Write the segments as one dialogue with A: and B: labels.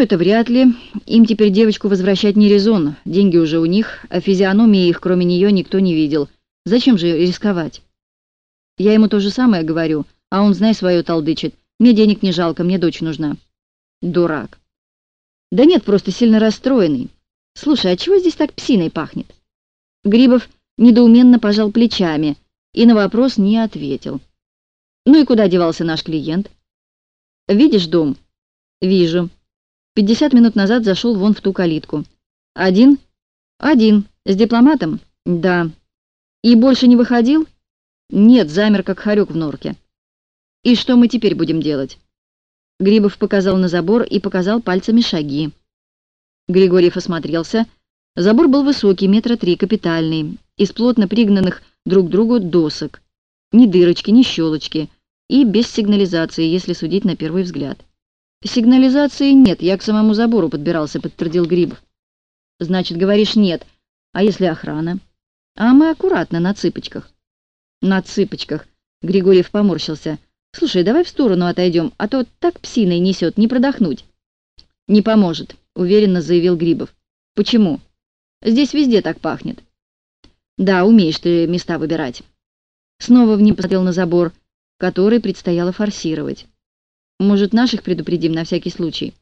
A: это вряд ли. Им теперь девочку возвращать не резон. Деньги уже у них, а физиономии их, кроме нее, никто не видел. Зачем же рисковать? Я ему то же самое говорю, а он, знай, свое толдычит. Мне денег не жалко, мне дочь нужна. Дурак. Да нет, просто сильно расстроенный. Слушай, а чего здесь так псиной пахнет? Грибов недоуменно пожал плечами и на вопрос не ответил. Ну и куда девался наш клиент? Видишь дом? Вижу. Пятьдесят минут назад зашел вон в ту калитку. Один? Один. С дипломатом? Да. И больше не выходил? Нет, замер, как хорек в норке. И что мы теперь будем делать? Грибов показал на забор и показал пальцами шаги. Григорьев осмотрелся. Забор был высокий, метра три, капитальный, из плотно пригнанных друг к другу досок. Ни дырочки, ни щелочки. И без сигнализации, если судить на первый взгляд. «Сигнализации нет, я к самому забору подбирался», — подтвердил Грибов. «Значит, говоришь, нет. А если охрана?» «А мы аккуратно, на цыпочках». «На цыпочках», — Григорьев поморщился. «Слушай, давай в сторону отойдем, а то так псиной несет, не продохнуть». «Не поможет», — уверенно заявил Грибов. «Почему?» «Здесь везде так пахнет». «Да, умеешь ты места выбирать». Снова в ним посмотрел на забор, который предстояло форсировать. Может, наших предупредим на всякий случай?»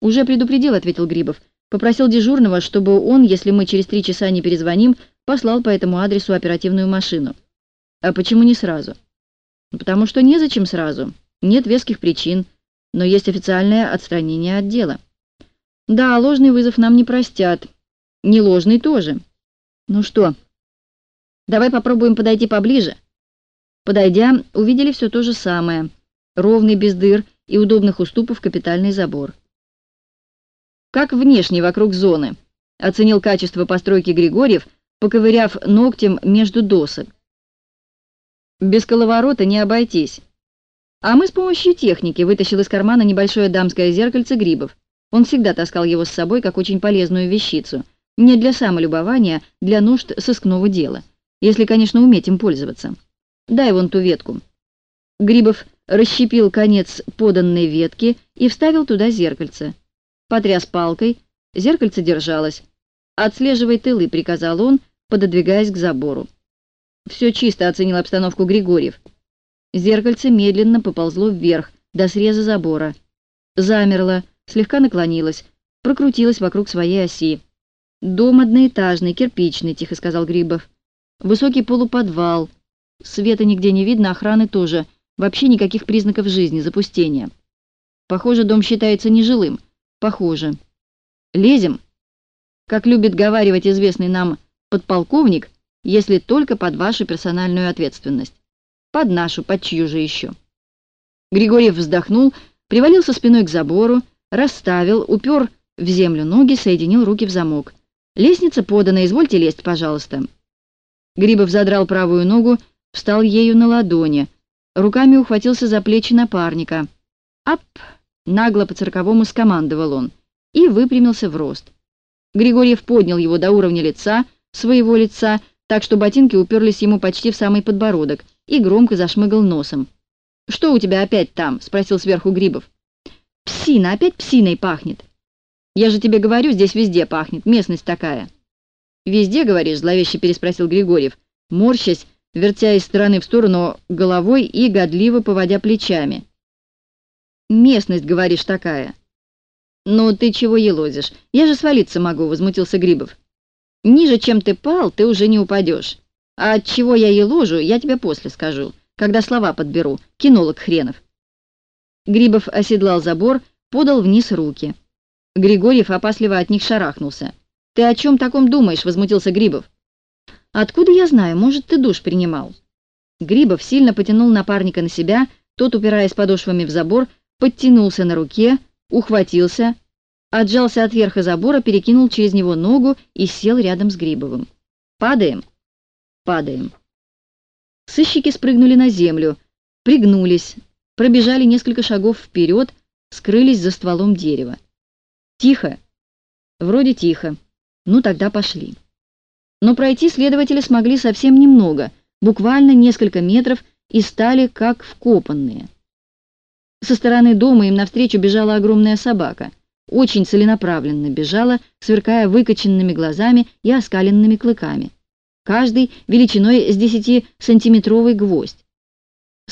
A: «Уже предупредил», — ответил Грибов. «Попросил дежурного, чтобы он, если мы через три часа не перезвоним, послал по этому адресу оперативную машину». «А почему не сразу?» «Потому что незачем сразу. Нет веских причин, но есть официальное отстранение от дела». «Да, ложный вызов нам не простят. Не ложный тоже». «Ну что, давай попробуем подойти поближе?» Подойдя, увидели все то же самое — ровный, без дыр и удобных уступов капитальный забор. Как внешне вокруг зоны, оценил качество постройки Григорьев, поковыряв ногтем между досок. Без коловорота не обойтись. А мы с помощью техники вытащил из кармана небольшое дамское зеркальце Грибов. Он всегда таскал его с собой как очень полезную вещицу. Не для самолюбования, для нужд сыскного дела. Если, конечно, уметь им пользоваться. Дай вон ту ветку. Грибов расщепил конец поданной ветки и вставил туда зеркальце. Потряс палкой, зеркальце держалось. «Отслеживай тылы», — приказал он, пододвигаясь к забору. «Все чисто», — оценил обстановку Григорьев. Зеркальце медленно поползло вверх, до среза забора. Замерло, слегка наклонилось, прокрутилось вокруг своей оси. «Дом одноэтажный, кирпичный», — тихо сказал Грибов. «Высокий полуподвал. Света нигде не видно, охраны тоже. Вообще никаких признаков жизни, запустения. Похоже, дом считается нежилым. Похоже. Лезем? Как любит говаривать известный нам подполковник, если только под вашу персональную ответственность. Под нашу, под чью же еще? Григорьев вздохнул, привалился спиной к забору, расставил, упер в землю ноги, соединил руки в замок. «Лестница подана, извольте лезть, пожалуйста». Грибов задрал правую ногу, встал ею на ладони, руками ухватился за плечи напарника. «Ап!» — нагло по-цирковому скомандовал он и выпрямился в рост. Григорьев поднял его до уровня лица, своего лица, так что ботинки уперлись ему почти в самый подбородок, и громко зашмыгал носом. «Что у тебя опять там?» — спросил сверху Грибов. «Псина, опять псиной пахнет». «Я же тебе говорю, здесь везде пахнет, местность такая». «Везде, говоришь?» — зловеще переспросил Григорьев, морщась вертя из стороны в сторону головой и годливо поводя плечами. «Местность, говоришь, такая». «Ну ты чего елозишь? Я же свалиться могу», — возмутился Грибов. «Ниже, чем ты пал, ты уже не упадешь. А от чего я еложу, я тебе после скажу, когда слова подберу, кинолог хренов». Грибов оседлал забор, подал вниз руки. Григорьев опасливо от них шарахнулся. «Ты о чем таком думаешь?» — возмутился Грибов. «Откуда я знаю? Может, ты душ принимал?» Грибов сильно потянул напарника на себя, тот, упираясь подошвами в забор, подтянулся на руке, ухватился, отжался от верха забора, перекинул через него ногу и сел рядом с Грибовым. «Падаем?» «Падаем». Сыщики спрыгнули на землю, пригнулись, пробежали несколько шагов вперед, скрылись за стволом дерева. «Тихо?» «Вроде тихо. Ну, тогда пошли». Но пройти следователи смогли совсем немного, буквально несколько метров, и стали как вкопанные. Со стороны дома им навстречу бежала огромная собака. очень целенаправленно бежала, сверкая выкоченными глазами и оскаленными клыками. Каждый величиной с десятисантиметровый гвоздь.